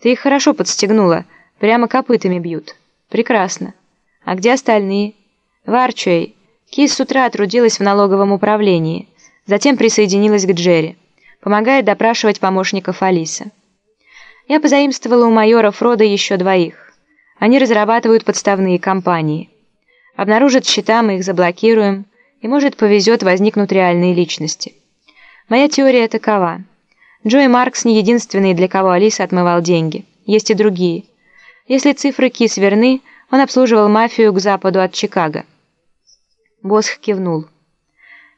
Ты их хорошо подстегнула. Прямо копытами бьют. Прекрасно. А где остальные? Варчуэй. Кис с утра трудилась в налоговом управлении. Затем присоединилась к Джерри. Помогает допрашивать помощников Алисы. Я позаимствовала у майора Фрода еще двоих. Они разрабатывают подставные компании. Обнаружат счета, мы их заблокируем, и, может, повезет, возникнут реальные личности. Моя теория такова. Джой Маркс не единственный, для кого Алиса отмывал деньги. Есть и другие. Если цифры Кис верны, он обслуживал мафию к западу от Чикаго. Босх кивнул.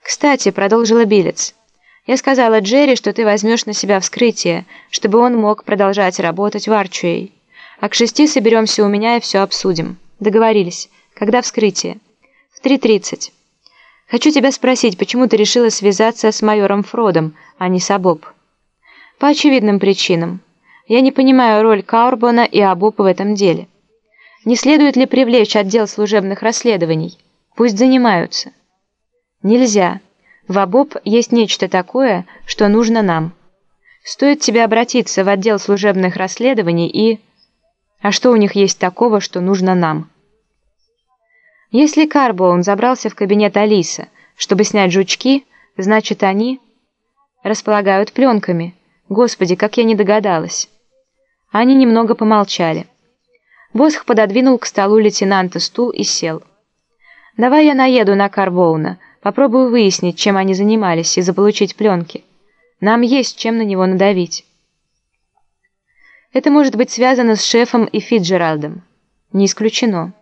«Кстати», — продолжила Билец, — «я сказала Джерри, что ты возьмешь на себя вскрытие, чтобы он мог продолжать работать в Арчуэй. А к шести соберемся у меня и все обсудим. Договорились. Когда вскрытие?» «В 3.30». «Хочу тебя спросить, почему ты решила связаться с майором Фродом, а не с Абоб?» «По очевидным причинам. Я не понимаю роль Каурбона и Абоб в этом деле. Не следует ли привлечь отдел служебных расследований? Пусть занимаются». «Нельзя. В Абоб есть нечто такое, что нужно нам. Стоит тебе обратиться в отдел служебных расследований и...» «А что у них есть такого, что нужно нам?» Если Карбоун забрался в кабинет Алисы, чтобы снять жучки, значит, они располагают пленками. Господи, как я не догадалась. Они немного помолчали. Босх пододвинул к столу лейтенанта стул и сел. «Давай я наеду на Карбоуна, попробую выяснить, чем они занимались, и заполучить пленки. Нам есть чем на него надавить». Это может быть связано с шефом и Фиджеральдом. Не исключено.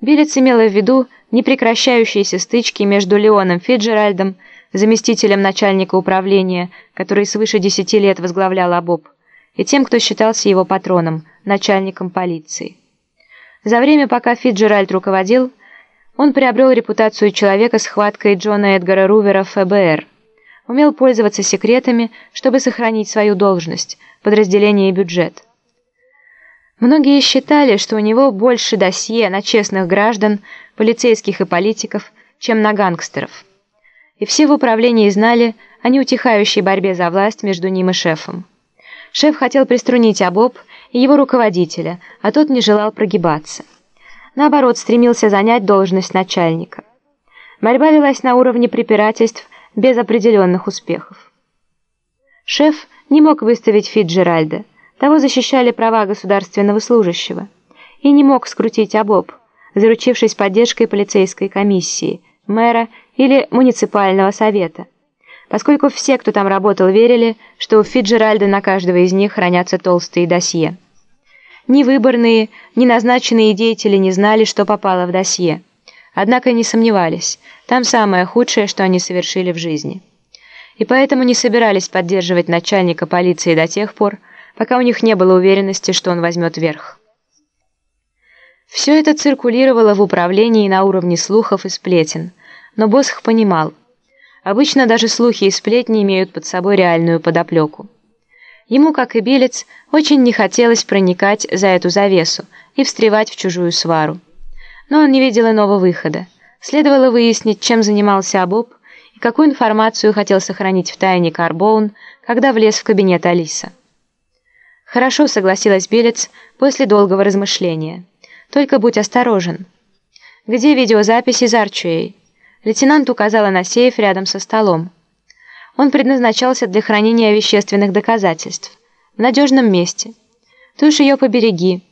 Билец имела в виду непрекращающиеся стычки между Леоном Фиджеральдом, заместителем начальника управления, который свыше десяти лет возглавлял АБОП, и тем, кто считался его патроном, начальником полиции. За время, пока Фиджеральд руководил, он приобрел репутацию человека с хваткой Джона Эдгара Рувера ФБР, умел пользоваться секретами, чтобы сохранить свою должность, подразделение и бюджет. Многие считали, что у него больше досье на честных граждан, полицейских и политиков, чем на гангстеров. И все в управлении знали о неутихающей борьбе за власть между ним и шефом. Шеф хотел приструнить Абоб и его руководителя, а тот не желал прогибаться. Наоборот, стремился занять должность начальника. Борьба велась на уровне препирательств без определенных успехов. Шеф не мог выставить Фиджеральда, того защищали права государственного служащего. И не мог скрутить обоб, заручившись поддержкой полицейской комиссии, мэра или муниципального совета. Поскольку все, кто там работал, верили, что у Фиджеральда на каждого из них хранятся толстые досье. Ни выборные, ни назначенные деятели не знали, что попало в досье. Однако не сомневались, там самое худшее, что они совершили в жизни. И поэтому не собирались поддерживать начальника полиции до тех пор, пока у них не было уверенности, что он возьмет верх. Все это циркулировало в управлении на уровне слухов и сплетен, но Босх понимал, обычно даже слухи и сплетни имеют под собой реальную подоплеку. Ему, как и Белец, очень не хотелось проникать за эту завесу и встревать в чужую свару. Но он не видел иного выхода. Следовало выяснить, чем занимался Абоб и какую информацию хотел сохранить в тайне Карбоун, когда влез в кабинет Алиса. «Хорошо», — согласилась Белец после долгого размышления. «Только будь осторожен». «Где видеозапись из Арчуэй?» Лейтенант указала на сейф рядом со столом. Он предназначался для хранения вещественных доказательств. В надежном месте. Ты уж ее побереги.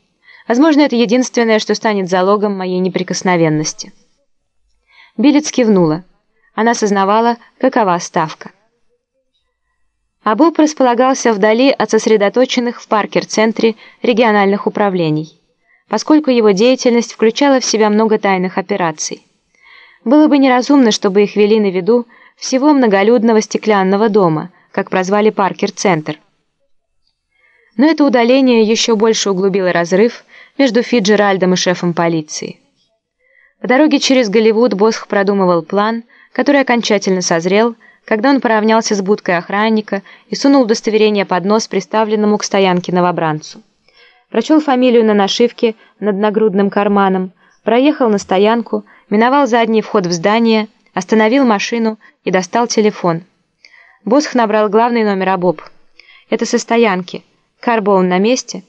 Возможно, это единственное, что станет залогом моей неприкосновенности. Билец кивнула. Она сознавала, какова ставка. А Боб располагался вдали от сосредоточенных в Паркер-центре региональных управлений, поскольку его деятельность включала в себя много тайных операций. Было бы неразумно, чтобы их вели на виду всего многолюдного стеклянного дома, как прозвали Паркер-центр. Но это удаление еще больше углубило разрыв между Фиджеральдом и шефом полиции. По дороге через Голливуд Босх продумывал план, который окончательно созрел, когда он поравнялся с будкой охранника и сунул удостоверение под нос приставленному к стоянке новобранцу. Прочел фамилию на нашивке над нагрудным карманом, проехал на стоянку, миновал задний вход в здание, остановил машину и достал телефон. Босх набрал главный номер ОБОП. «Это со стоянки. Карбоун на месте?»